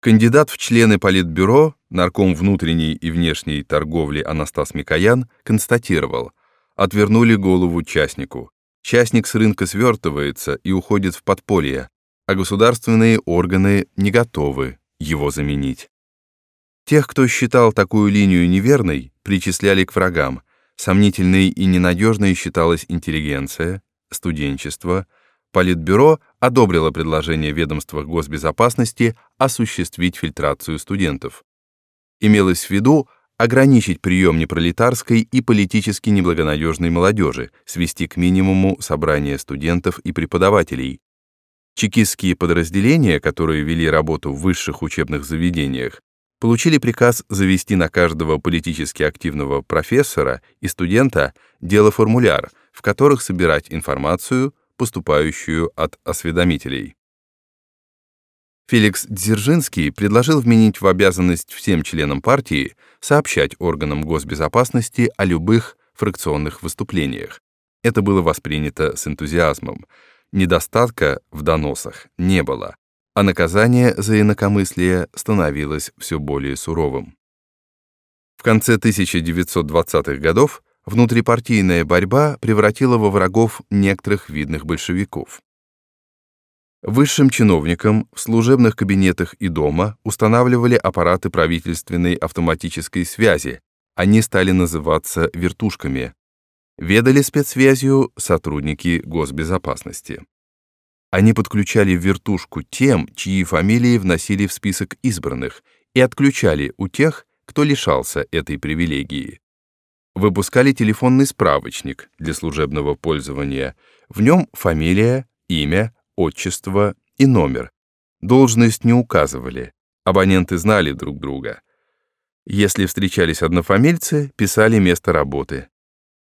Кандидат в члены Политбюро, нарком внутренней и внешней торговли Анастас Микоян констатировал, отвернули голову частнику. Частник с рынка свертывается и уходит в подполье, а государственные органы не готовы его заменить. Тех, кто считал такую линию неверной, причисляли к врагам. Сомнительной и ненадежной считалась интеллигенция, студенчество, Политбюро одобрило предложение ведомства госбезопасности осуществить фильтрацию студентов. Имелось в виду ограничить прием непролетарской и политически неблагонадежной молодежи, свести к минимуму собрания студентов и преподавателей. Чекистские подразделения, которые вели работу в высших учебных заведениях, получили приказ завести на каждого политически активного профессора и студента дело-формуляр, в которых собирать информацию, поступающую от осведомителей. Феликс Дзержинский предложил вменить в обязанность всем членам партии сообщать органам госбезопасности о любых фракционных выступлениях. Это было воспринято с энтузиазмом. Недостатка в доносах не было, а наказание за инакомыслие становилось все более суровым. В конце 1920-х годов внутрипартийная борьба превратила во врагов некоторых видных большевиков. Высшим чиновникам в служебных кабинетах и дома устанавливали аппараты правительственной автоматической связи, они стали называться вертушками. Ведали спецсвязью сотрудники госбезопасности. Они подключали вертушку тем, чьи фамилии вносили в список избранных, и отключали у тех, кто лишался этой привилегии выпускали телефонный справочник для служебного пользования. В нем фамилия, имя, отчество и номер. Должность не указывали. Абоненты знали друг друга. Если встречались однофамильцы, писали место работы.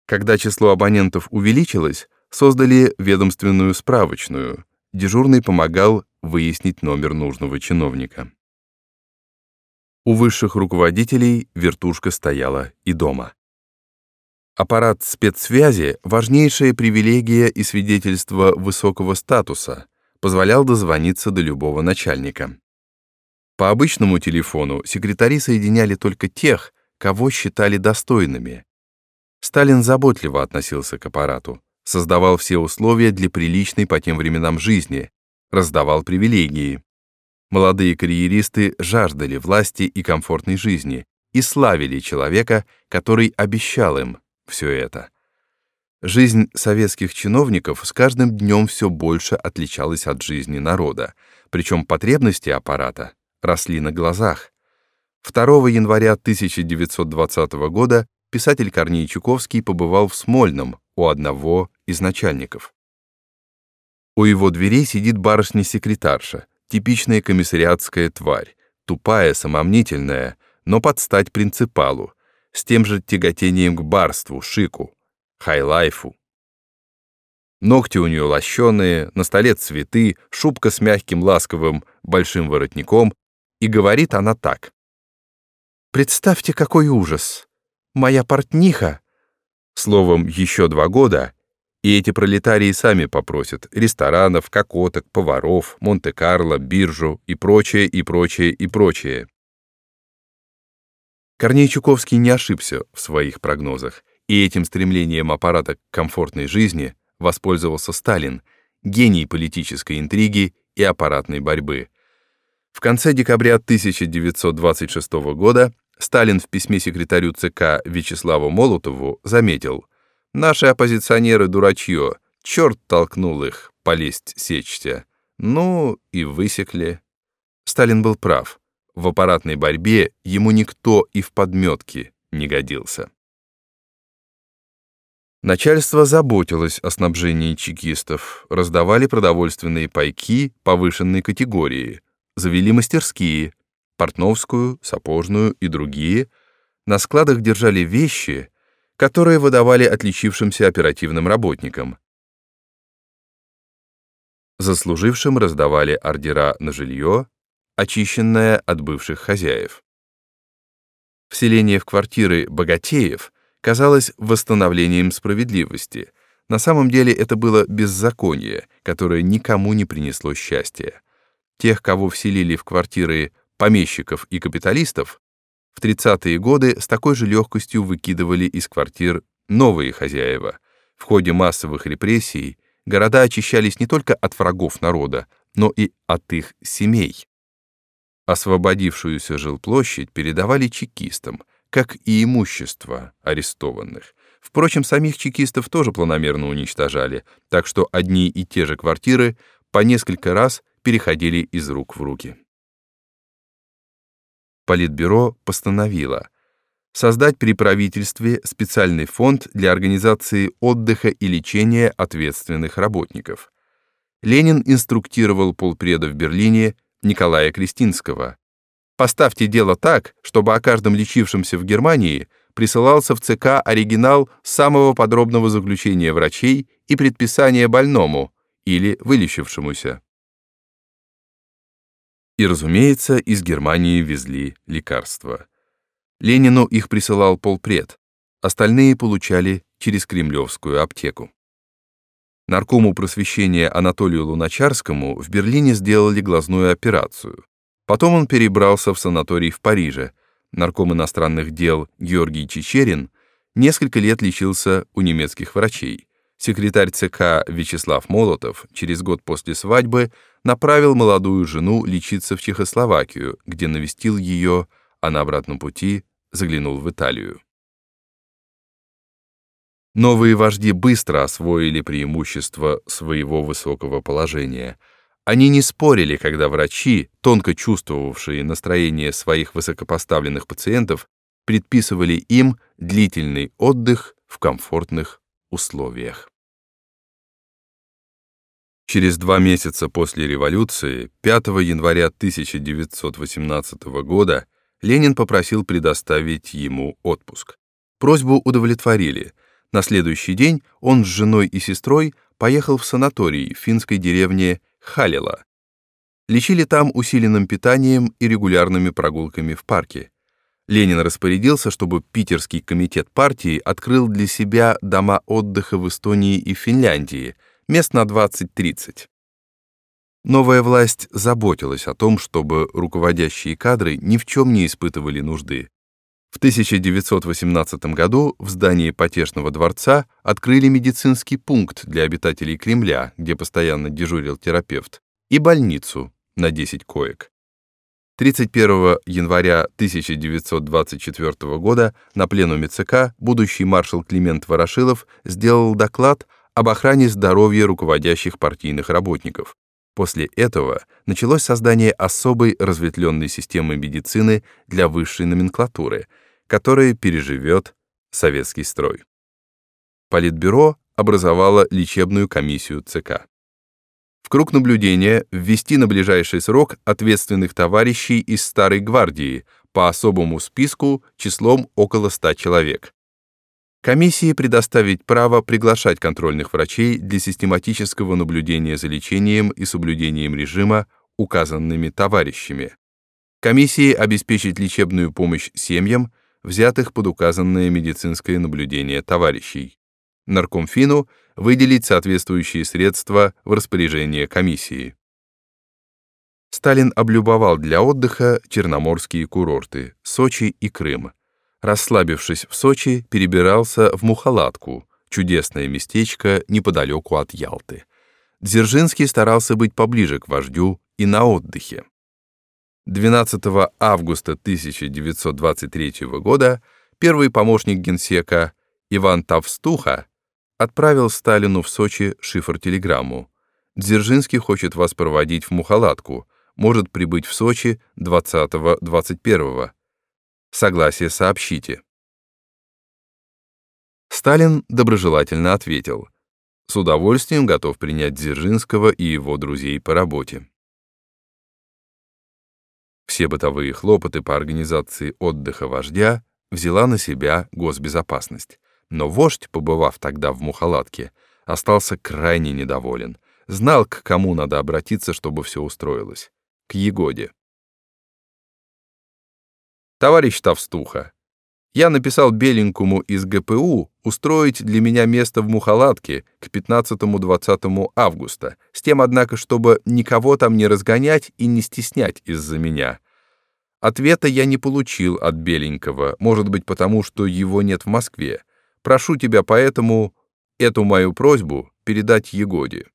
Когда число абонентов увеличилось, создали ведомственную справочную. Дежурный помогал выяснить номер нужного чиновника. У высших руководителей вертушка стояла и дома. Аппарат спецсвязи — важнейшая привилегия и свидетельство высокого статуса, позволял дозвониться до любого начальника. По обычному телефону секретари соединяли только тех, кого считали достойными. Сталин заботливо относился к аппарату, создавал все условия для приличной по тем временам жизни, раздавал привилегии. Молодые карьеристы жаждали власти и комфортной жизни и славили человека, который обещал им все это. Жизнь советских чиновников с каждым днем все больше отличалась от жизни народа, причем потребности аппарата росли на глазах. 2 января 1920 года писатель Корней Чуковский побывал в Смольном у одного из начальников. У его дверей сидит барышня-секретарша, типичная комиссариатская тварь, тупая, самомнительная, но под стать принципалу, с тем же тяготением к барству, шику, хайлайфу. Ногти у нее лощеные, на столе цветы, шубка с мягким ласковым большим воротником, и говорит она так. «Представьте, какой ужас! Моя портниха!» Словом, еще два года, и эти пролетарии сами попросят ресторанов, кокоток, поваров, Монте-Карло, биржу и прочее, и прочее, и прочее. Корней Чуковский не ошибся в своих прогнозах, и этим стремлением аппарата к комфортной жизни воспользовался Сталин, гений политической интриги и аппаратной борьбы. В конце декабря 1926 года Сталин в письме секретарю ЦК Вячеславу Молотову заметил «Наши оппозиционеры дурачье, черт толкнул их, полезть сечься». Ну и высекли. Сталин был прав в аппаратной борьбе ему никто и в подметке не годился. Начальство заботилось о снабжении чекистов, раздавали продовольственные пайки повышенной категории, завели мастерские, портновскую, сапожную и другие, на складах держали вещи, которые выдавали отличившимся оперативным работникам. Заслужившим раздавали ордера на жилье, очищенная от бывших хозяев. Вселение в квартиры богатеев казалось восстановлением справедливости. На самом деле это было беззаконие, которое никому не принесло счастья. Тех, кого вселили в квартиры помещиков и капиталистов, в 30-е годы с такой же легкостью выкидывали из квартир новые хозяева. В ходе массовых репрессий города очищались не только от врагов народа, но и от их семей. Освободившуюся жилплощадь передавали чекистам, как и имущество арестованных. Впрочем, самих чекистов тоже планомерно уничтожали, так что одни и те же квартиры по несколько раз переходили из рук в руки. Политбюро постановило создать при правительстве специальный фонд для организации отдыха и лечения ответственных работников. Ленин инструктировал полпреда в Берлине Николая Кристинского. Поставьте дело так, чтобы о каждом лечившемся в Германии присылался в ЦК оригинал самого подробного заключения врачей и предписания больному или вылечившемуся. И, разумеется, из Германии везли лекарства. Ленину их присылал полпред, остальные получали через кремлевскую аптеку. Наркому просвещения Анатолию Луначарскому в Берлине сделали глазную операцию. Потом он перебрался в санаторий в Париже. Нарком иностранных дел Георгий Чечерин несколько лет лечился у немецких врачей. Секретарь ЦК Вячеслав Молотов через год после свадьбы направил молодую жену лечиться в Чехословакию, где навестил ее, а на обратном пути заглянул в Италию. Новые вожди быстро освоили преимущества своего высокого положения. Они не спорили, когда врачи, тонко чувствовавшие настроение своих высокопоставленных пациентов, предписывали им длительный отдых в комфортных условиях. Через два месяца после революции, 5 января 1918 года, Ленин попросил предоставить ему отпуск. Просьбу удовлетворили — на следующий день он с женой и сестрой поехал в санаторий в финской деревне Халила. Лечили там усиленным питанием и регулярными прогулками в парке. Ленин распорядился, чтобы Питерский комитет партии открыл для себя дома отдыха в Эстонии и Финляндии, мест на 20-30. Новая власть заботилась о том, чтобы руководящие кадры ни в чем не испытывали нужды. В 1918 году в здании Потешного дворца открыли медицинский пункт для обитателей Кремля, где постоянно дежурил терапевт, и больницу на 10 коек. 31 января 1924 года на пленуме ЦК будущий маршал Климент Ворошилов сделал доклад об охране здоровья руководящих партийных работников. После этого началось создание особой разветвленной системы медицины для высшей номенклатуры — которое переживет советский строй. Политбюро образовало лечебную комиссию ЦК. В круг наблюдения ввести на ближайший срок ответственных товарищей из Старой гвардии по особому списку числом около 100 человек. Комиссии предоставить право приглашать контрольных врачей для систематического наблюдения за лечением и соблюдением режима указанными товарищами. Комиссии обеспечить лечебную помощь семьям, взятых под указанное медицинское наблюдение товарищей. Наркомфину выделить соответствующие средства в распоряжение комиссии. Сталин облюбовал для отдыха черноморские курорты Сочи и Крым. Расслабившись в Сочи, перебирался в Мухалатку, чудесное местечко неподалеку от Ялты. Дзержинский старался быть поближе к вождю и на отдыхе. 12 августа 1923 года первый помощник генсека Иван Тавстуха отправил Сталину в Сочи шифр-телеграмму. Дзержинский хочет вас проводить в Мухалатку, может прибыть в Сочи 20-21. Согласие сообщите. Сталин доброжелательно ответил. С удовольствием готов принять Дзержинского и его друзей по работе. Все бытовые хлопоты по организации отдыха вождя взяла на себя госбезопасность. Но вождь, побывав тогда в Мухалатке, остался крайне недоволен. Знал, к кому надо обратиться, чтобы все устроилось. К Егоде. «Товарищ Тавстуха, я написал Беленькому из ГПУ устроить для меня место в Мухалатке к 15-20 августа, с тем, однако, чтобы никого там не разгонять и не стеснять из-за меня. Ответа я не получил от Беленького, может быть, потому что его нет в Москве. Прошу тебя поэтому эту мою просьбу передать Егоде.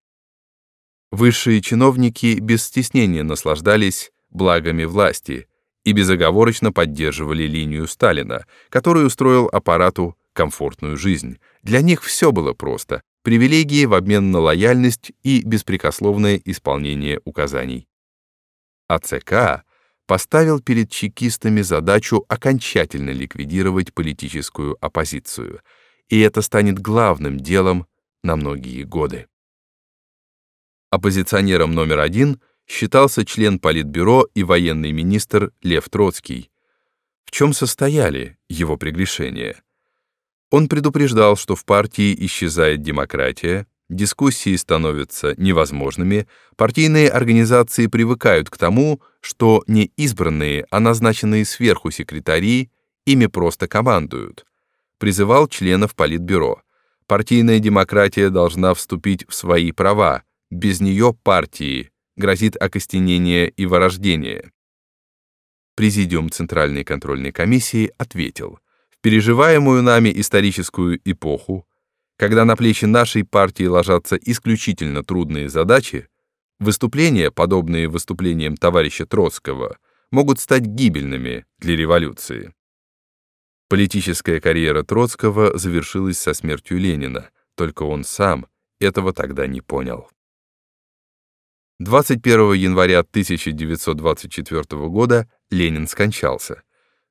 Высшие чиновники без стеснения наслаждались благами власти и безоговорочно поддерживали линию Сталина, который устроил аппарату комфортную жизнь. Для них все было просто — привилегии в обмен на лояльность и беспрекословное исполнение указаний. А ЦК поставил перед чекистами задачу окончательно ликвидировать политическую оппозицию, и это станет главным делом на многие годы. Оппозиционером номер один считался член Политбюро и военный министр Лев Троцкий. В чем состояли его прегрешения? Он предупреждал, что в партии исчезает демократия, дискуссии становятся невозможными, партийные организации привыкают к тому, что не избранные, а назначенные сверху секретари ими просто командуют. Призывал членов Политбюро. Партийная демократия должна вступить в свои права, без нее партии грозит окостенение и вырождение. Президиум Центральной контрольной комиссии ответил, в переживаемую нами историческую эпоху когда на плечи нашей партии ложатся исключительно трудные задачи, выступления, подобные выступлениям товарища Троцкого, могут стать гибельными для революции. Политическая карьера Троцкого завершилась со смертью Ленина, только он сам этого тогда не понял. 21 января 1924 года Ленин скончался.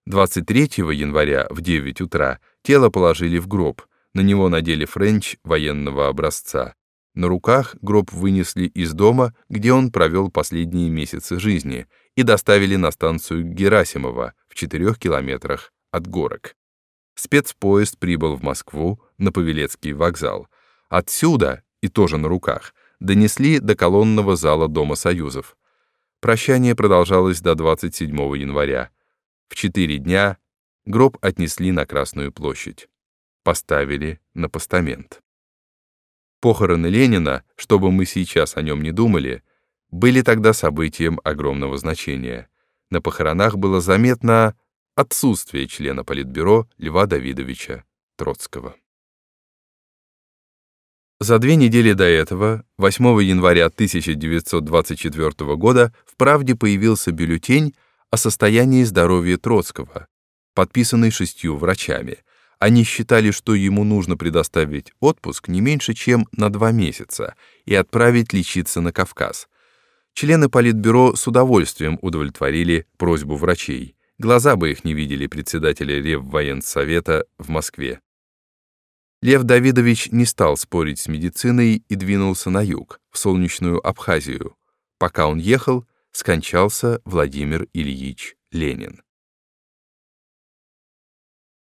23 января в 9 утра тело положили в гроб, на него надели френч военного образца. На руках гроб вынесли из дома, где он провел последние месяцы жизни, и доставили на станцию Герасимова в четырех километрах от горок. Спецпоезд прибыл в Москву на Павелецкий вокзал. Отсюда, и тоже на руках, донесли до колонного зала Дома Союзов. Прощание продолжалось до 27 января. В четыре дня гроб отнесли на Красную площадь поставили на постамент. Похороны Ленина, чтобы мы сейчас о нем не думали, были тогда событием огромного значения. На похоронах было заметно отсутствие члена Политбюро Льва Давидовича Троцкого. За две недели до этого, 8 января 1924 года, в «Правде» появился бюллетень о состоянии здоровья Троцкого, подписанный шестью врачами — они считали, что ему нужно предоставить отпуск не меньше, чем на два месяца и отправить лечиться на Кавказ. Члены Политбюро с удовольствием удовлетворили просьбу врачей. Глаза бы их не видели председателя Реввоенсовета в Москве. Лев Давидович не стал спорить с медициной и двинулся на юг, в солнечную Абхазию. Пока он ехал, скончался Владимир Ильич Ленин.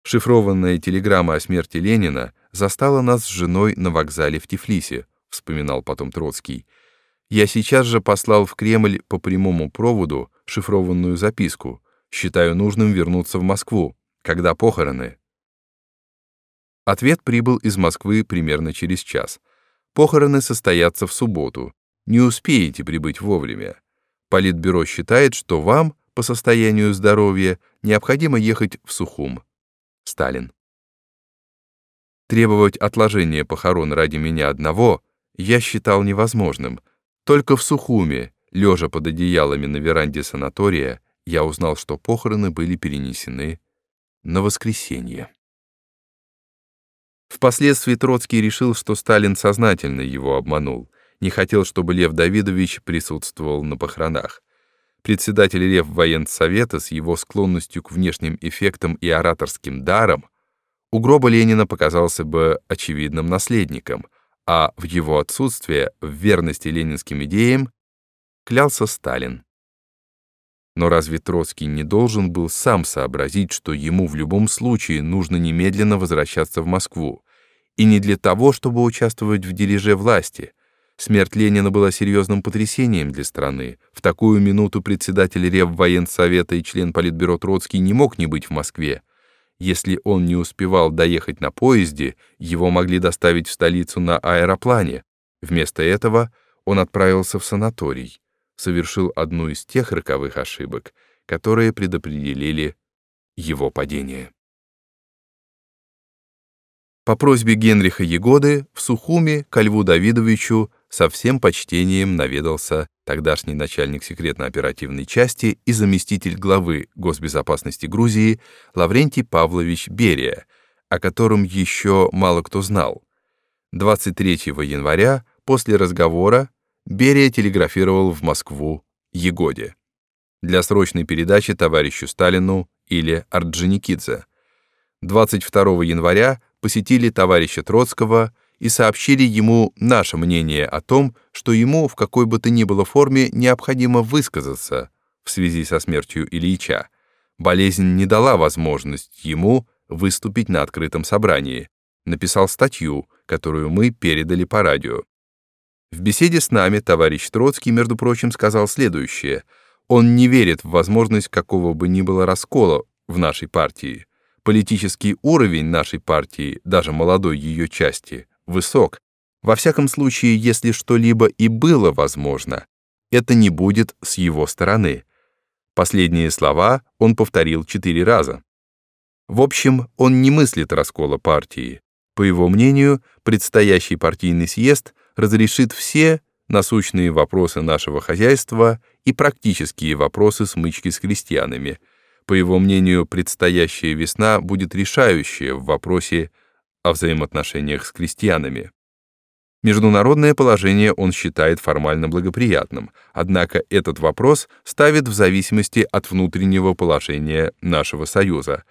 Шифрованная телеграмма о смерти Ленина застала нас с женой на вокзале в Тифлисе, вспоминал потом Троцкий. Я сейчас же послал в Кремль по прямому проводу шифрованную записку. Считаю нужным вернуться в Москву. Когда похороны? Ответ прибыл из Москвы примерно через час. Похороны состоятся в субботу. Не успеете прибыть вовремя. Политбюро считает, что вам, по состоянию здоровья, необходимо ехать в Сухум. Сталин. Требовать отложения похорон ради меня одного я считал невозможным. Только в Сухуме, лежа под одеялами на веранде санатория, я узнал, что похороны были перенесены на воскресенье. Впоследствии Троцкий решил, что Сталин сознательно его обманул, не хотел, чтобы Лев Давидович присутствовал на похоронах. Председатель Рев военсовета с его склонностью к внешним эффектам и ораторским дарам у гроба Ленина показался бы очевидным наследником, а в его отсутствие в верности ленинским идеям клялся Сталин. Но разве Троцкий не должен был сам сообразить, что ему в любом случае нужно немедленно возвращаться в Москву, и не для того, чтобы участвовать в дележе власти, Смерть Ленина была серьезным потрясением для страны. В такую минуту председатель Реввоенсовета и член Политбюро Троцкий не мог не быть в Москве. Если он не успевал доехать на поезде, его могли доставить в столицу на аэроплане. Вместо этого он отправился в санаторий, совершил одну из тех роковых ошибок, которые предопределили его падение. По просьбе Генриха Егоды в Сухуми ко Льву Давидовичу со всем почтением наведался тогдашний начальник секретно-оперативной части и заместитель главы госбезопасности Грузии Лаврентий Павлович Берия, о котором еще мало кто знал. 23 января после разговора Берия телеграфировал в Москву Егоде для срочной передачи товарищу Сталину или Орджоникидзе. 22 января посетили товарища Троцкого и сообщили ему наше мнение о том, что ему в какой бы то ни было форме необходимо высказаться в связи со смертью Ильича. Болезнь не дала возможность ему выступить на открытом собрании. Написал статью, которую мы передали по радио. В беседе с нами товарищ Троцкий, между прочим, сказал следующее. Он не верит в возможность какого бы ни было раскола в нашей партии. Политический уровень нашей партии, даже молодой ее части, высок. Во всяком случае, если что-либо и было возможно, это не будет с его стороны. Последние слова он повторил четыре раза. В общем, он не мыслит раскола партии. По его мнению, предстоящий партийный съезд разрешит все насущные вопросы нашего хозяйства и практические вопросы смычки с крестьянами. По его мнению, предстоящая весна будет решающая в вопросе о взаимоотношениях с крестьянами. Международное положение он считает формально благоприятным, однако этот вопрос ставит в зависимости от внутреннего положения нашего Союза.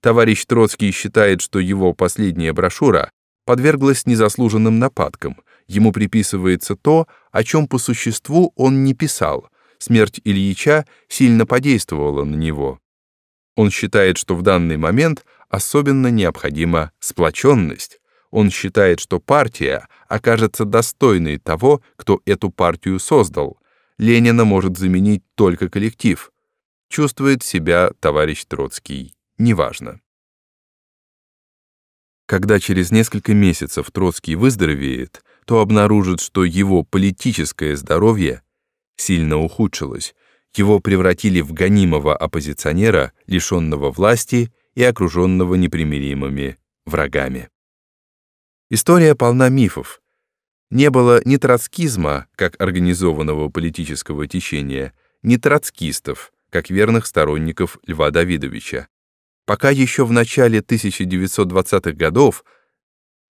Товарищ Троцкий считает, что его последняя брошюра подверглась незаслуженным нападкам. Ему приписывается то, о чем по существу он не писал. Смерть Ильича сильно подействовала на него. Он считает, что в данный момент особенно необходима сплоченность. Он считает, что партия окажется достойной того, кто эту партию создал. Ленина может заменить только коллектив. Чувствует себя товарищ Троцкий неважно. Когда через несколько месяцев Троцкий выздоровеет, то обнаружит, что его политическое здоровье сильно ухудшилось, его превратили в гонимого оппозиционера, лишенного власти и окруженного непримиримыми врагами. История полна мифов. Не было ни троцкизма, как организованного политического течения, ни троцкистов, как верных сторонников Льва Давидовича. Пока еще в начале 1920-х годов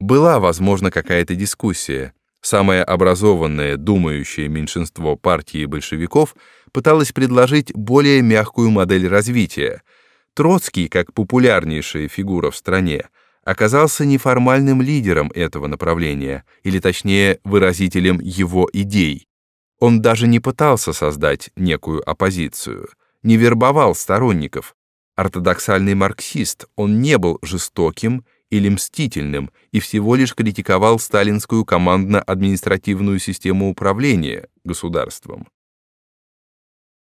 была, возможно, какая-то дискуссия, самое образованное, думающее меньшинство партии большевиков пыталось предложить более мягкую модель развития. Троцкий, как популярнейшая фигура в стране, оказался неформальным лидером этого направления, или точнее выразителем его идей. Он даже не пытался создать некую оппозицию, не вербовал сторонников. Ортодоксальный марксист, он не был жестоким или мстительным и всего лишь критиковал сталинскую командно-административную систему управления государством.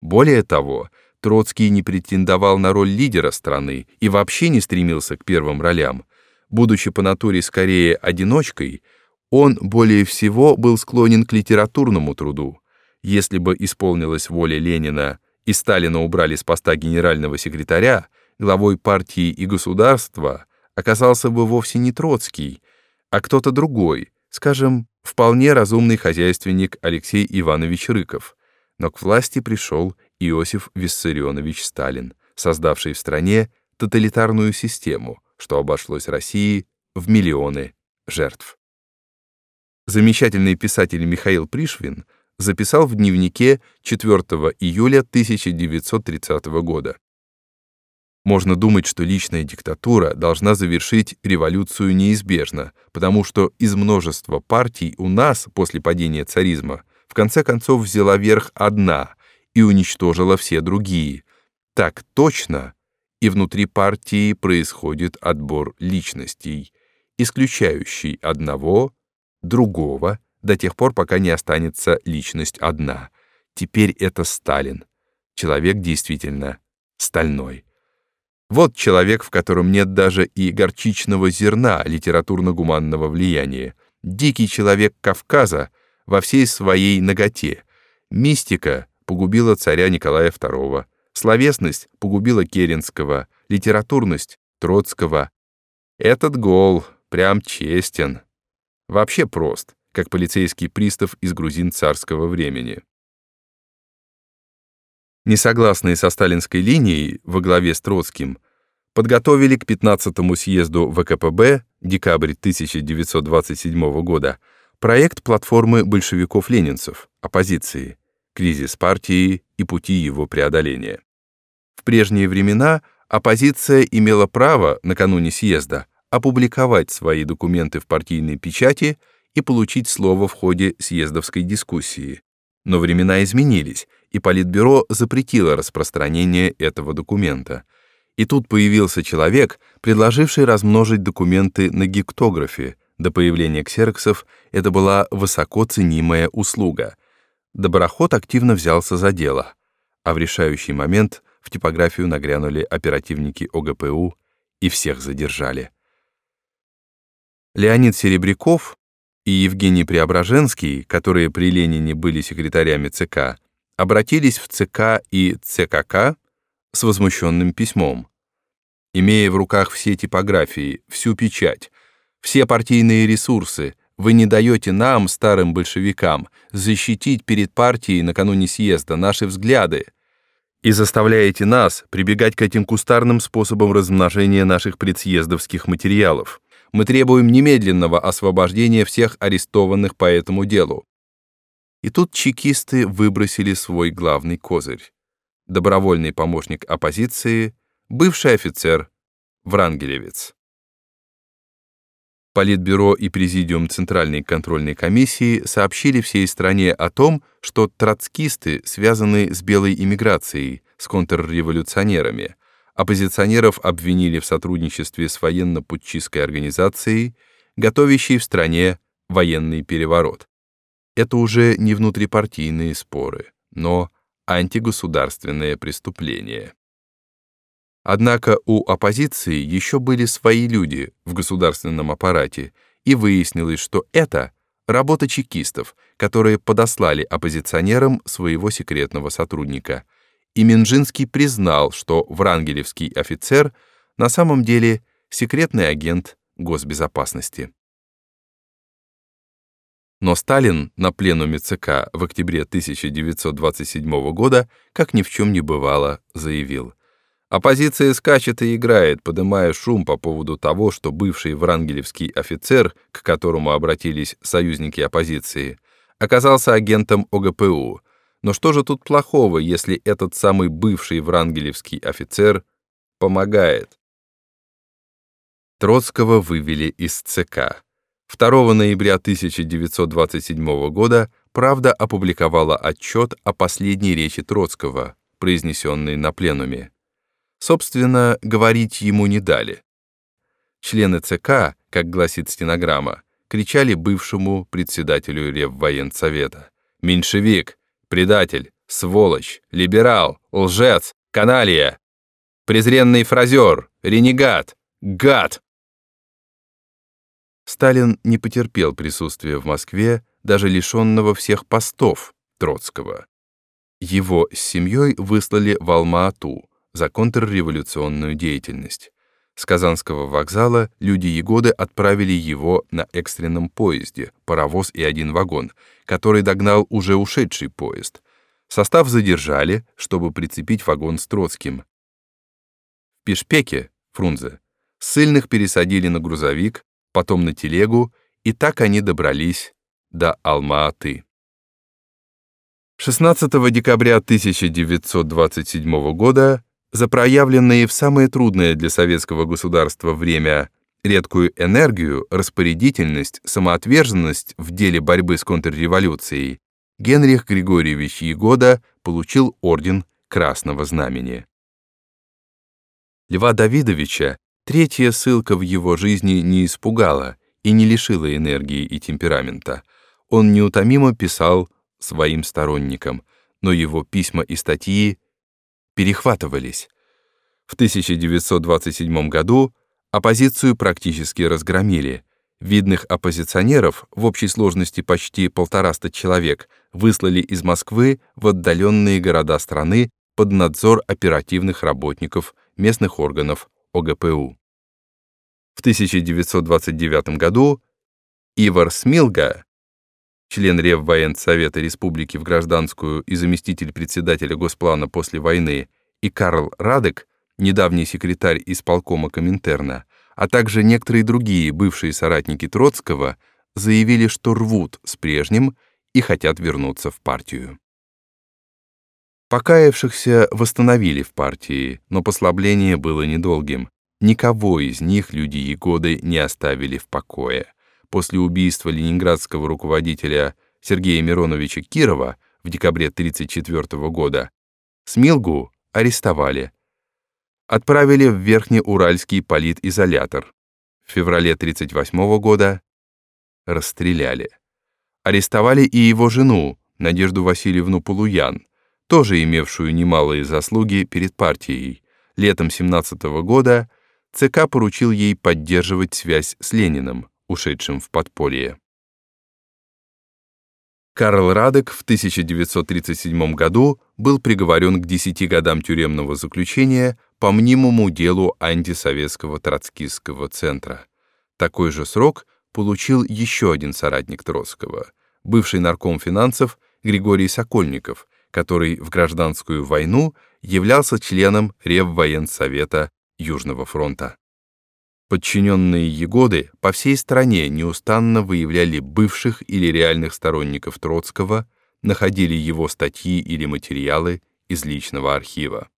Более того, Троцкий не претендовал на роль лидера страны и вообще не стремился к первым ролям. Будучи по натуре скорее одиночкой, он более всего был склонен к литературному труду. Если бы исполнилась воля Ленина и Сталина убрали с поста генерального секретаря, главой партии и государства оказался бы вовсе не Троцкий, а кто-то другой, скажем, вполне разумный хозяйственник Алексей Иванович Рыков. Но к власти пришел Иосиф Виссарионович Сталин, создавший в стране тоталитарную систему, что обошлось России в миллионы жертв. Замечательный писатель Михаил Пришвин записал в дневнике 4 июля 1930 года. Можно думать, что личная диктатура должна завершить революцию неизбежно, потому что из множества партий у нас после падения царизма в конце концов взяла верх одна и уничтожила все другие. Так точно и внутри партии происходит отбор личностей, исключающий одного, другого, до тех пор, пока не останется личность одна. Теперь это Сталин. Человек действительно стальной. Вот человек, в котором нет даже и горчичного зерна литературно-гуманного влияния. Дикий человек Кавказа во всей своей наготе. Мистика погубила царя Николая II. Словесность погубила Керенского, литературность — Троцкого. Этот гол прям честен. Вообще прост, как полицейский пристав из грузин царского времени. Несогласные со сталинской линией во главе с Троцким подготовили к 15-му съезду ВКПБ, декабрь 1927 года, проект платформы большевиков-ленинцев, оппозиции, кризис партии и пути его преодоления. В прежние времена оппозиция имела право накануне съезда опубликовать свои документы в партийной печати и получить слово в ходе съездовской дискуссии. Но времена изменились, и Политбюро запретило распространение этого документа. И тут появился человек, предложивший размножить документы на гектографе. До появления ксероксов это была высоко ценимая услуга. Доброход активно взялся за дело, а в решающий момент в типографию нагрянули оперативники ОГПУ и всех задержали. Леонид Серебряков и Евгений Преображенский, которые при Ленине были секретарями ЦК, обратились в ЦК и ЦКК с возмущенным письмом. Имея в руках все типографии, всю печать, все партийные ресурсы, вы не даете нам, старым большевикам, защитить перед партией накануне съезда наши взгляды и заставляете нас прибегать к этим кустарным способам размножения наших предсъездовских материалов. Мы требуем немедленного освобождения всех арестованных по этому делу. И тут чекисты выбросили свой главный козырь. Добровольный помощник оппозиции, бывший офицер Врангелевец. Политбюро и Президиум Центральной контрольной комиссии сообщили всей стране о том, что троцкисты связаны с белой иммиграцией, с контрреволюционерами, оппозиционеров обвинили в сотрудничестве с военно-путчистской организацией, готовящей в стране военный переворот. Это уже не внутрипартийные споры, но антигосударственное преступление. Однако у оппозиции еще были свои люди в государственном аппарате, и выяснилось, что это работа чекистов, которые подослали оппозиционерам своего секретного сотрудника — и Минжинский признал, что врангелевский офицер на самом деле секретный агент госбезопасности. Но Сталин на пленуме ЦК в октябре 1927 года, как ни в чем не бывало, заявил «Оппозиция скачет и играет, поднимая шум по поводу того, что бывший врангелевский офицер, к которому обратились союзники оппозиции, оказался агентом ОГПУ, но что же тут плохого, если этот самый бывший врангелевский офицер помогает? Троцкого вывели из ЦК. 2 ноября 1927 года «Правда» опубликовала отчет о последней речи Троцкого, произнесенной на пленуме. Собственно, говорить ему не дали. Члены ЦК, как гласит стенограмма, кричали бывшему председателю Реввоенсовета «Меньшевик! предатель, сволочь, либерал, лжец, каналья, презренный фразер, ренегат, гад. Сталин не потерпел присутствия в Москве, даже лишенного всех постов Троцкого. Его с семьей выслали в Алма-Ату за контрреволюционную деятельность. С Казанского вокзала люди Егоды отправили его на экстренном поезде, паровоз и один вагон, который догнал уже ушедший поезд. Состав задержали, чтобы прицепить вагон с Троцким. В Пешпеке, Фрунзе, ссыльных пересадили на грузовик, потом на телегу, и так они добрались до Алма-Аты. 16 декабря 1927 года за проявленные в самое трудное для советского государства время редкую энергию, распорядительность, самоотверженность в деле борьбы с контрреволюцией, Генрих Григорьевич Егода получил орден Красного Знамени. Льва Давидовича третья ссылка в его жизни не испугала и не лишила энергии и темперамента. Он неутомимо писал своим сторонникам, но его письма и статьи перехватывались. В 1927 году оппозицию практически разгромили. Видных оппозиционеров, в общей сложности почти полтораста человек, выслали из Москвы в отдаленные города страны под надзор оперативных работников местных органов ОГПУ. В 1929 году Ивар Смилга, член Реввоенсовета Республики в гражданскую и заместитель председателя Госплана после войны, и Карл Радек, недавний секретарь исполкома Коминтерна, а также некоторые другие бывшие соратники Троцкого заявили, что рвут с прежним и хотят вернуться в партию. Покаявшихся восстановили в партии, но послабление было недолгим. Никого из них люди Егоды не оставили в покое. После убийства ленинградского руководителя Сергея Мироновича Кирова в декабре 1934 года Смилгу арестовали. Отправили в Верхнеуральский политизолятор. В феврале 1938 года расстреляли. Арестовали и его жену, Надежду Васильевну Полуян, тоже имевшую немалые заслуги перед партией. Летом 17 -го года ЦК поручил ей поддерживать связь с Лениным, ушедшим в подполье. Карл Радек в 1937 году был приговорен к 10 годам тюремного заключения по мнимому делу антисоветского троцкистского центра. Такой же срок получил еще один соратник Троцкого, бывший нарком финансов Григорий Сокольников, который в гражданскую войну являлся членом Реввоенсовета Южного фронта. Подчиненные Егоды по всей стране неустанно выявляли бывших или реальных сторонников Троцкого, находили его статьи или материалы из личного архива.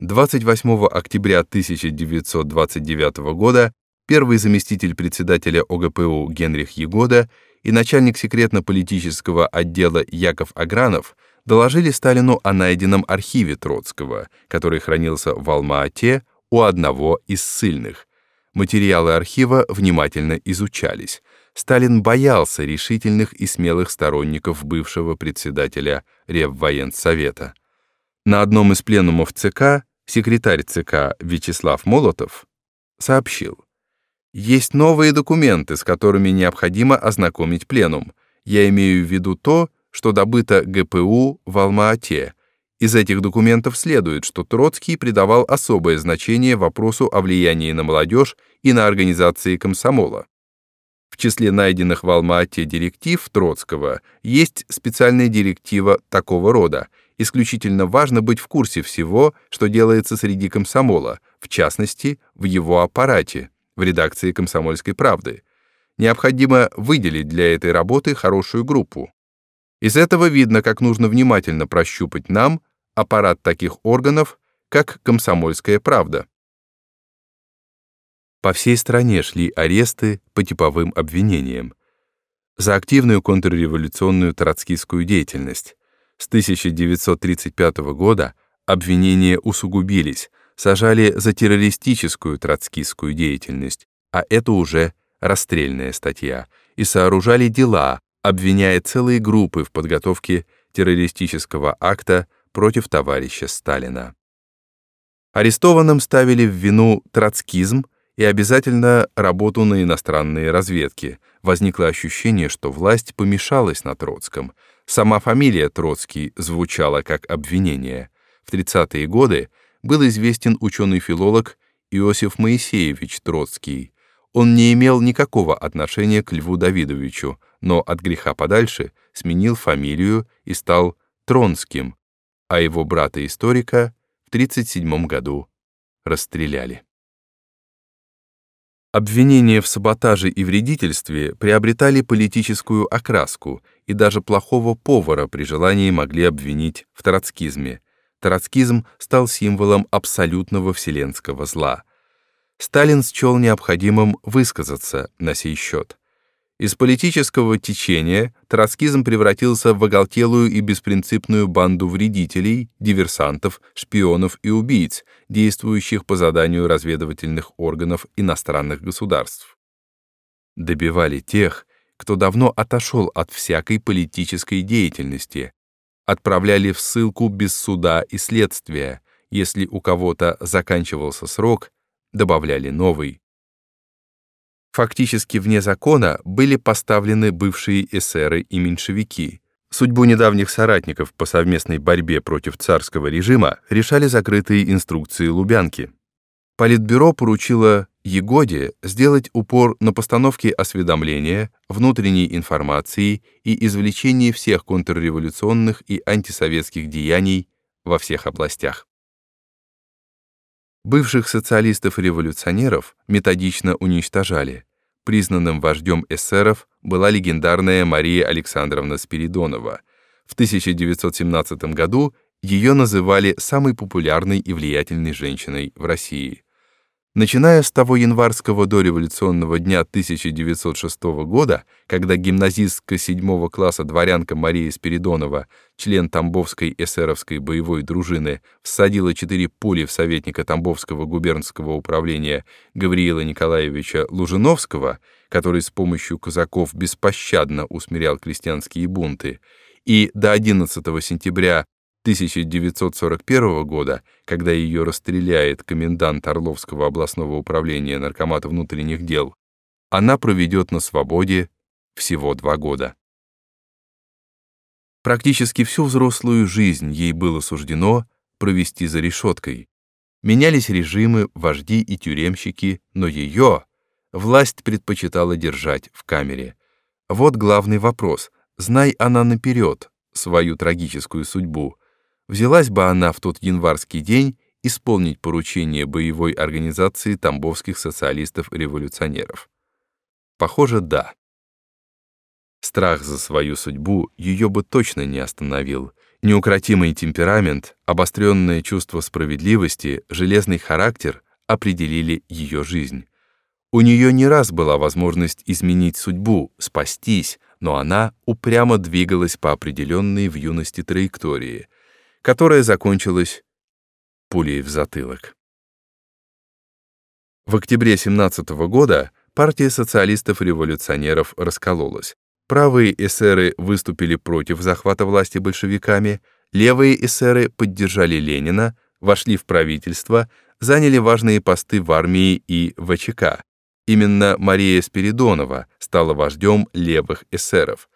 28 октября 1929 года первый заместитель председателя ОГПУ Генрих Егода и начальник секретно-политического отдела Яков Агранов доложили Сталину о найденном архиве Троцкого, который хранился в Алма-Ате у одного из ссыльных. Материалы архива внимательно изучались. Сталин боялся решительных и смелых сторонников бывшего председателя Реввоенсовета. На одном из пленумов ЦК секретарь ЦК Вячеслав Молотов сообщил, есть новые документы, с которыми необходимо ознакомить пленум. Я имею в виду то, что добыто ГПУ в Алма-Ате. Из этих документов следует, что Троцкий придавал особое значение вопросу о влиянии на молодежь и на организации комсомола. В числе найденных в Алма-Ате директив Троцкого есть специальная директива такого рода. Исключительно важно быть в курсе всего, что делается среди комсомола, в частности, в его аппарате в редакции «Комсомольской правды». Необходимо выделить для этой работы хорошую группу. Из этого видно, как нужно внимательно прощупать нам аппарат таких органов, как «Комсомольская правда». По всей стране шли аресты по типовым обвинениям. За активную контрреволюционную троцкистскую деятельность. С 1935 года обвинения усугубились, сажали за террористическую троцкистскую деятельность, а это уже расстрельная статья, и сооружали дела, обвиняя целые группы в подготовке террористического акта против товарища Сталина. Арестованным ставили в вину троцкизм и обязательно работу на иностранные разведки. Возникло ощущение, что власть помешалась на Троцком. Сама фамилия Троцкий звучала как обвинение. В 30-е годы был известен ученый-филолог Иосиф Моисеевич Троцкий. Он не имел никакого отношения к Льву Давидовичу, но от греха подальше сменил фамилию и стал Тронским, а его брата-историка в 1937 году расстреляли. Обвинения в саботаже и вредительстве приобретали политическую окраску, и даже плохого повара при желании могли обвинить в троцкизме, Троцкизм стал символом абсолютного вселенского зла. Сталин счел необходимым высказаться на сей счет. Из политического течения троцкизм превратился в оголтелую и беспринципную банду вредителей, диверсантов, шпионов и убийц, действующих по заданию разведывательных органов иностранных государств. Добивали тех, кто давно отошел от всякой политической деятельности, отправляли в ссылку без суда и следствия. Если у кого-то заканчивался срок, добавляли новый. Фактически вне закона были поставлены бывшие эсеры и меньшевики. Судьбу недавних соратников по совместной борьбе против царского режима решали закрытые инструкции Лубянки. Политбюро поручило Егоде сделать упор на постановке осведомления, внутренней информации и извлечении всех контрреволюционных и антисоветских деяний во всех областях. Бывших социалистов-революционеров методично уничтожали. Признанным вождем эсеров была легендарная Мария Александровна Спиридонова. В 1917 году ее называли самой популярной и влиятельной женщиной в России. Начиная с того январского дореволюционного дня 1906 года, когда гимназистка седьмого класса дворянка Мария Спиридонова, член Тамбовской эсеровской боевой дружины, всадила четыре пули в советника Тамбовского губернского управления Гавриила Николаевича Лужиновского, который с помощью казаков беспощадно усмирял крестьянские бунты, и до 11 сентября 1941 года, когда ее расстреляет комендант Орловского областного управления Наркомата внутренних дел, она проведет на свободе всего два года. Практически всю взрослую жизнь ей было суждено провести за решеткой. Менялись режимы, вожди и тюремщики, но ее власть предпочитала держать в камере. Вот главный вопрос. Знай она наперед свою трагическую судьбу — взялась бы она в тот январский день исполнить поручение боевой организации тамбовских социалистов-революционеров? Похоже, да. Страх за свою судьбу ее бы точно не остановил. Неукротимый темперамент, обостренное чувство справедливости, железный характер определили ее жизнь. У нее не раз была возможность изменить судьбу, спастись, но она упрямо двигалась по определенной в юности траектории — которая закончилась пулей в затылок. В октябре 17 года партия социалистов-революционеров раскололась. Правые эсеры выступили против захвата власти большевиками, левые эсеры поддержали Ленина, вошли в правительство, заняли важные посты в армии и ВЧК. Именно Мария Спиридонова стала вождем левых эсеров.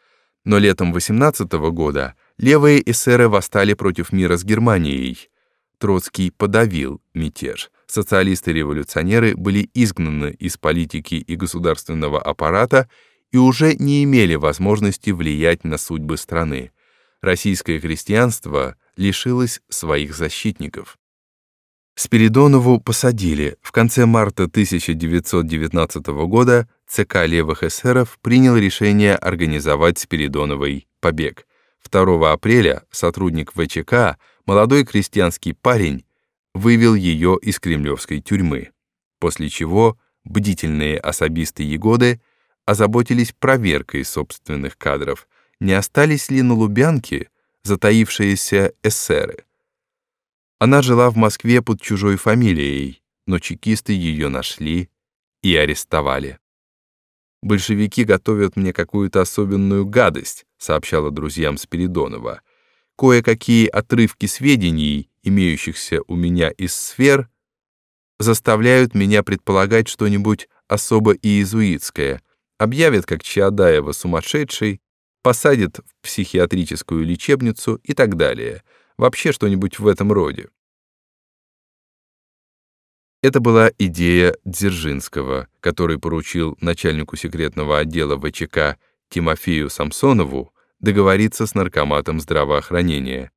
Но летом 18 года Левые эсеры восстали против мира с Германией. Троцкий подавил мятеж. Социалисты-революционеры были изгнаны из политики и государственного аппарата и уже не имели возможности влиять на судьбы страны. Российское крестьянство лишилось своих защитников. Спиридонову посадили. В конце марта 1919 года ЦК левых эсеров принял решение организовать Спиридоновой побег. 2 апреля сотрудник ВЧК, молодой крестьянский парень, вывел ее из кремлевской тюрьмы, после чего бдительные особисты Егоды озаботились проверкой собственных кадров, не остались ли на Лубянке затаившиеся эсеры. Она жила в Москве под чужой фамилией, но чекисты ее нашли и арестовали. «Большевики готовят мне какую-то особенную гадость», сообщала друзьям Спиридонова. «Кое-какие отрывки сведений, имеющихся у меня из сфер, заставляют меня предполагать что-нибудь особо иезуитское, объявят как Чаадаева сумасшедший, посадят в психиатрическую лечебницу и так далее. Вообще что-нибудь в этом роде. Это была идея Дзержинского, который поручил начальнику секретного отдела ВЧК Тимофею Самсонову договориться с наркоматом здравоохранения.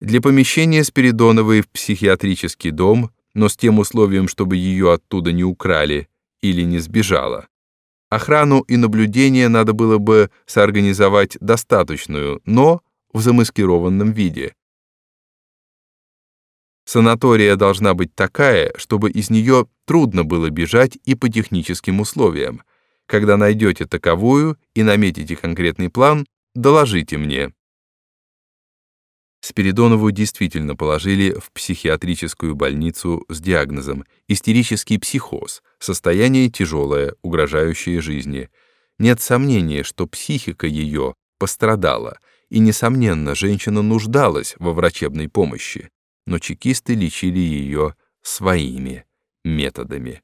Для помещения Спиридоновой в психиатрический дом, но с тем условием, чтобы ее оттуда не украли или не сбежала. Охрану и наблюдение надо было бы соорганизовать достаточную, но в замаскированном виде, Санатория должна быть такая, чтобы из нее трудно было бежать и по техническим условиям. Когда найдете таковую и наметите конкретный план, доложите мне. Спиридонову действительно положили в психиатрическую больницу с диагнозом истерический психоз, состояние тяжелое, угрожающее жизни. Нет сомнения, что психика ее пострадала, и, несомненно, женщина нуждалась во врачебной помощи но чекисты лечили ее своими методами.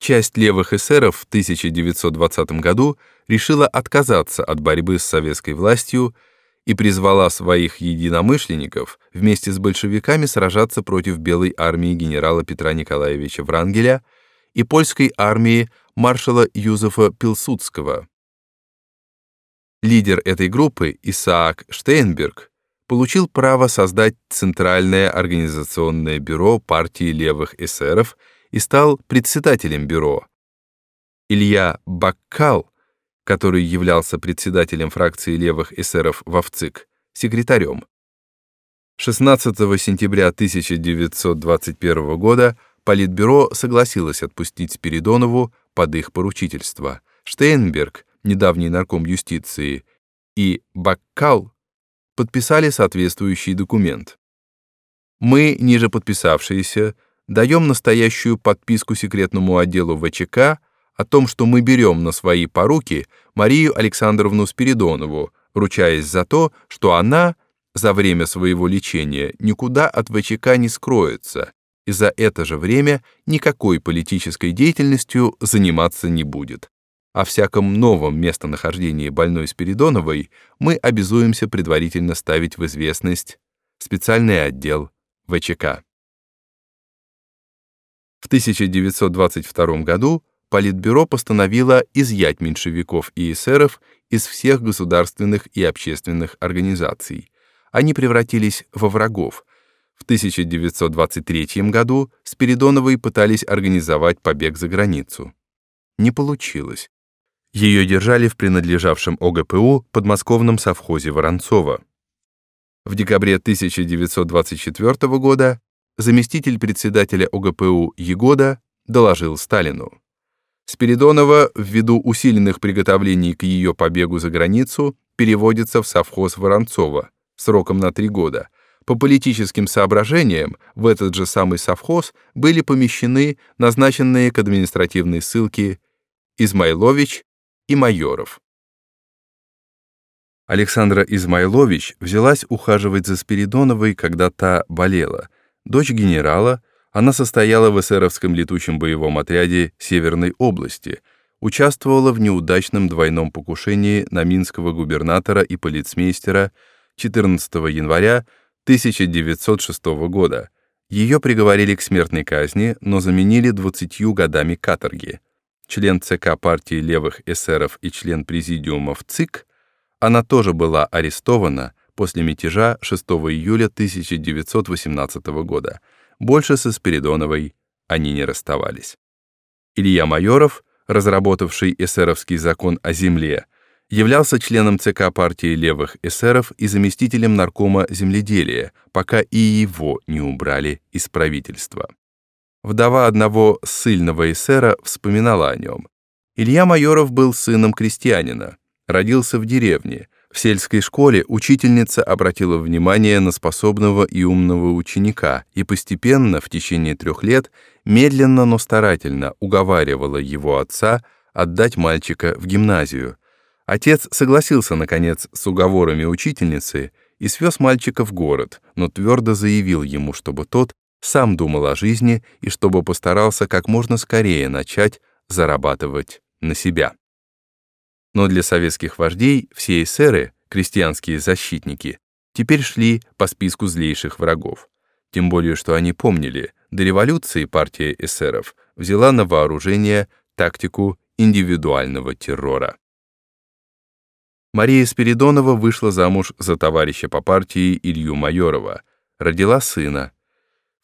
Часть левых эсеров в 1920 году решила отказаться от борьбы с советской властью и призвала своих единомышленников вместе с большевиками сражаться против Белой армии генерала Петра Николаевича Врангеля и польской армии маршала Юзефа Пилсудского. Лидер этой группы, Исаак Штейнберг, получил право создать Центральное организационное бюро партии левых эсеров и стал председателем бюро. Илья Баккал, который являлся председателем фракции левых эсеров в ВЦИК, секретарем. 16 сентября 1921 года Политбюро согласилось отпустить Спиридонову под их поручительство. Штейнберг, недавний нарком юстиции, и Баккал подписали соответствующий документ. Мы, ниже подписавшиеся, даем настоящую подписку секретному отделу ВЧК о том, что мы берем на свои поруки Марию Александровну Спиридонову, ручаясь за то, что она за время своего лечения никуда от ВЧК не скроется и за это же время никакой политической деятельностью заниматься не будет. О всяком новом местонахождении больной Спиридоновой мы обязуемся предварительно ставить в известность специальный отдел ВЧК. В 1922 году Политбюро постановило изъять меньшевиков и эсеров из всех государственных и общественных организаций. Они превратились во врагов. В 1923 году Спиридоновой пытались организовать побег за границу. Не получилось. Ее держали в принадлежавшем ОГПУ подмосковном совхозе Воронцова. В декабре 1924 года заместитель председателя ОГПУ Егода доложил Сталину. Спиридонова, ввиду усиленных приготовлений к ее побегу за границу, переводится в совхоз Воронцова сроком на три года. По политическим соображениям в этот же самый совхоз были помещены назначенные к административной ссылке Измайлович и Майоров. Александра Измайлович взялась ухаживать за Спиридоновой, когда та болела. Дочь генерала, она состояла в эсеровском летучем боевом отряде Северной области, участвовала в неудачном двойном покушении на минского губернатора и полицмейстера 14 января 1906 года. Ее приговорили к смертной казни, но заменили 20 годами каторги член ЦК партии левых эсеров и член президиума в ЦИК, она тоже была арестована после мятежа 6 июля 1918 года. Больше со Спиридоновой они не расставались. Илья Майоров, разработавший эсеровский закон о земле, являлся членом ЦК партии левых эсеров и заместителем наркома земледелия, пока и его не убрали из правительства. Вдова одного ссыльного эсера вспоминала о нем. Илья Майоров был сыном крестьянина, родился в деревне. В сельской школе учительница обратила внимание на способного и умного ученика и постепенно, в течение трех лет, медленно, но старательно уговаривала его отца отдать мальчика в гимназию. Отец согласился, наконец, с уговорами учительницы и свез мальчика в город, но твердо заявил ему, чтобы тот сам думал о жизни и чтобы постарался как можно скорее начать зарабатывать на себя. Но для советских вождей все эсеры, крестьянские защитники, теперь шли по списку злейших врагов. Тем более, что они помнили, до революции партия эсеров взяла на вооружение тактику индивидуального террора. Мария Спиридонова вышла замуж за товарища по партии Илью Майорова, родила сына,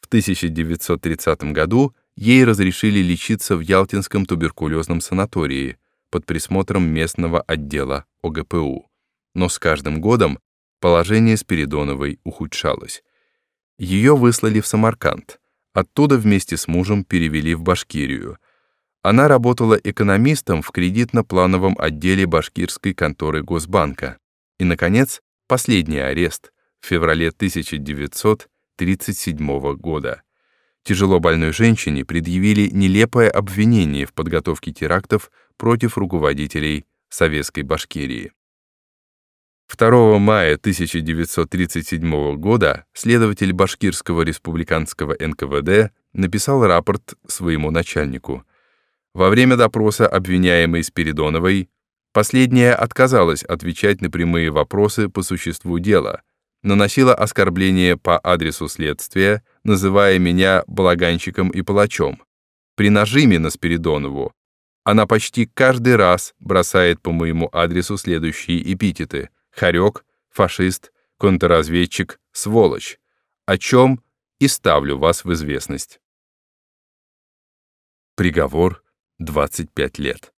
в 1930 году ей разрешили лечиться в Ялтинском туберкулезном санатории под присмотром местного отдела ОГПУ. Но с каждым годом положение Спиридоновой ухудшалось. Ее выслали в Самарканд. Оттуда вместе с мужем перевели в Башкирию. Она работала экономистом в кредитно-плановом отделе башкирской конторы Госбанка. И, наконец, последний арест в феврале 1900 1937 года. Тяжело больной женщине предъявили нелепое обвинение в подготовке терактов против руководителей Советской Башкирии. 2 мая 1937 года следователь Башкирского республиканского НКВД написал рапорт своему начальнику. Во время допроса обвиняемой Спиридоновой последняя отказалась отвечать на прямые вопросы по существу дела, наносила оскорбления по адресу следствия, называя меня балаганщиком и палачом. При нажиме на Спиридонову она почти каждый раз бросает по моему адресу следующие эпитеты «хорек», «фашист», «контрразведчик», «сволочь», о чем и ставлю вас в известность. Приговор 25 лет.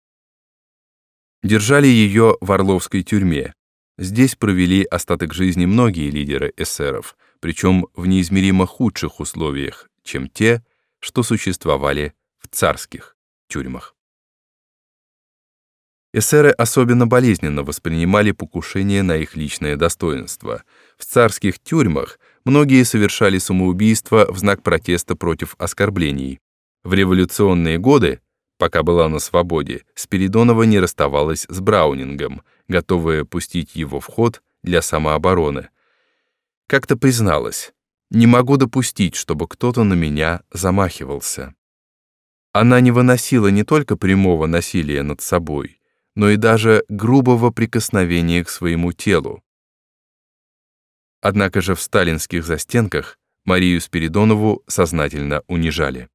Держали ее в Орловской тюрьме. Здесь провели остаток жизни многие лидеры эсеров, причем в неизмеримо худших условиях, чем те, что существовали в царских тюрьмах. Эсеры особенно болезненно воспринимали покушение на их личное достоинство. В царских тюрьмах многие совершали самоубийство в знак протеста против оскорблений. В революционные годы, пока была на свободе, Спиридонова не расставалась с Браунингом, готовая пустить его в ход для самообороны. Как-то призналась, «Не могу допустить, чтобы кто-то на меня замахивался». Она не выносила не только прямого насилия над собой, но и даже грубого прикосновения к своему телу. Однако же в сталинских застенках Марию Спиридонову сознательно унижали.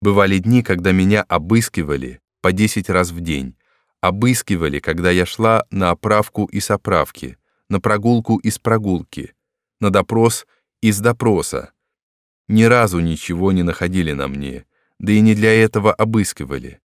Бывали дни, когда меня обыскивали по 10 раз в день, обыскивали, когда я шла на оправку из оправки, на прогулку из прогулки, на допрос из допроса. Ни разу ничего не находили на мне, да и не для этого обыскивали.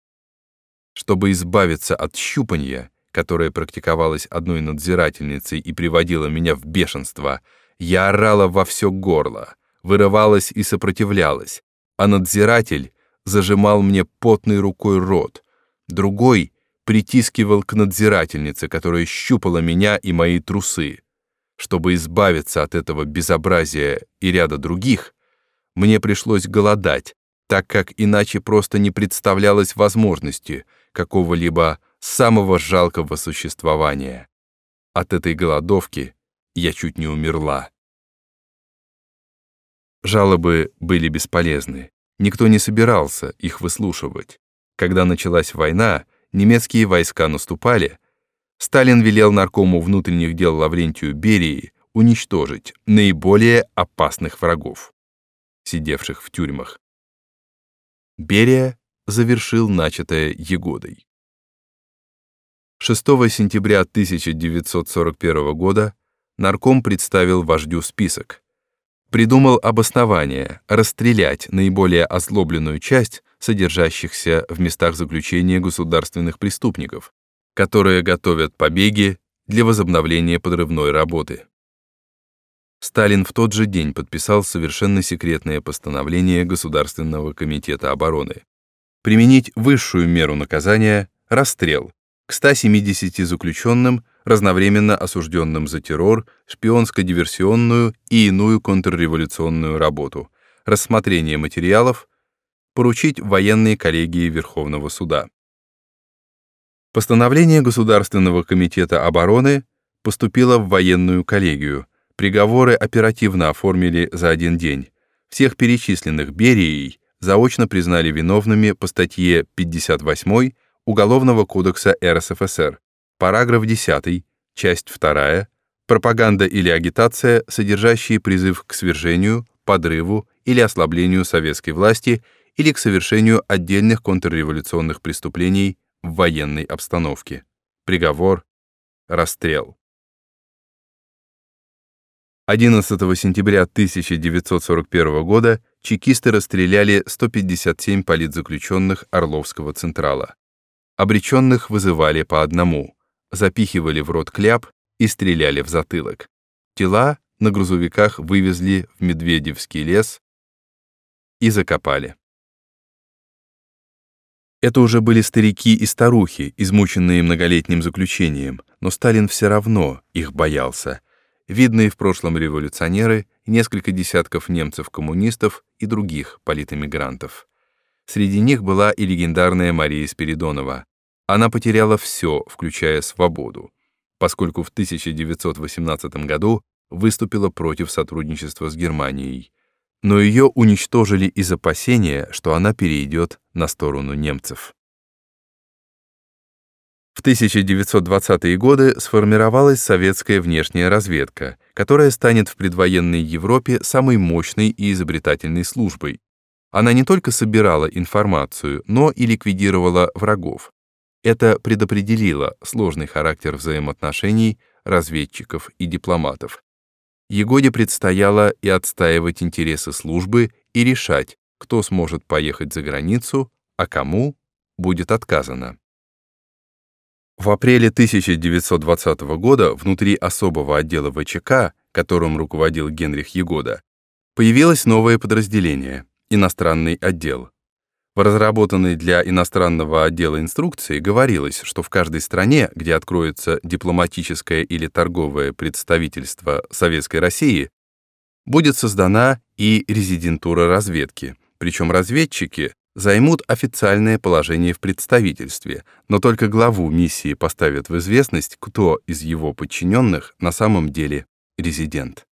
Чтобы избавиться от щупанья, которое практиковалось одной надзирательницей и приводило меня в бешенство, я орала во все горло, вырывалась и сопротивлялась, а надзиратель зажимал мне потной рукой рот, другой притискивал к надзирательнице, которая щупала меня и мои трусы. Чтобы избавиться от этого безобразия и ряда других, мне пришлось голодать, так как иначе просто не представлялось возможности — какого-либо самого жалкого существования. От этой голодовки я чуть не умерла. Жалобы были бесполезны. Никто не собирался их выслушивать. Когда началась война, немецкие войска наступали, Сталин велел наркому внутренних дел Лаврентию Берии уничтожить наиболее опасных врагов, сидевших в тюрьмах. Берия завершил начатое Егодой. 6 сентября 1941 года нарком представил вождю список. Придумал обоснование расстрелять наиболее озлобленную часть содержащихся в местах заключения государственных преступников, которые готовят побеги для возобновления подрывной работы. Сталин в тот же день подписал совершенно секретное постановление Государственного комитета обороны, применить высшую меру наказания – расстрел к 170 заключенным, разновременно осужденным за террор, шпионско-диверсионную и иную контрреволюционную работу, рассмотрение материалов, поручить военной коллегии Верховного суда. Постановление Государственного комитета обороны поступило в военную коллегию. Приговоры оперативно оформили за один день. Всех перечисленных Берией заочно признали виновными по статье 58 Уголовного кодекса РСФСР, параграф 10, часть 2, пропаганда или агитация, содержащие призыв к свержению, подрыву или ослаблению советской власти или к совершению отдельных контрреволюционных преступлений в военной обстановке. Приговор — расстрел. 11 сентября 1941 года чекисты расстреляли 157 политзаключенных Орловского Централа. Обреченных вызывали по одному, запихивали в рот кляп и стреляли в затылок. Тела на грузовиках вывезли в Медведевский лес и закопали. Это уже были старики и старухи, измученные многолетним заключением, но Сталин все равно их боялся — видные в прошлом революционеры, несколько десятков немцев-коммунистов и других политэмигрантов. Среди них была и легендарная Мария Спиридонова. Она потеряла все, включая свободу, поскольку в 1918 году выступила против сотрудничества с Германией. Но ее уничтожили из опасения, что она перейдет на сторону немцев. В 1920-е годы сформировалась советская внешняя разведка, которая станет в предвоенной Европе самой мощной и изобретательной службой. Она не только собирала информацию, но и ликвидировала врагов. Это предопределило сложный характер взаимоотношений разведчиков и дипломатов. Егоде предстояло и отстаивать интересы службы, и решать, кто сможет поехать за границу, а кому будет отказано. В апреле 1920 года внутри особого отдела ВЧК, которым руководил Генрих Егода, появилось новое подразделение — иностранный отдел. В разработанной для иностранного отдела инструкции говорилось, что в каждой стране, где откроется дипломатическое или торговое представительство Советской России, будет создана и резидентура разведки, причем разведчики займут официальное положение в представительстве, но только главу миссии поставят в известность, кто из его подчиненных на самом деле резидент.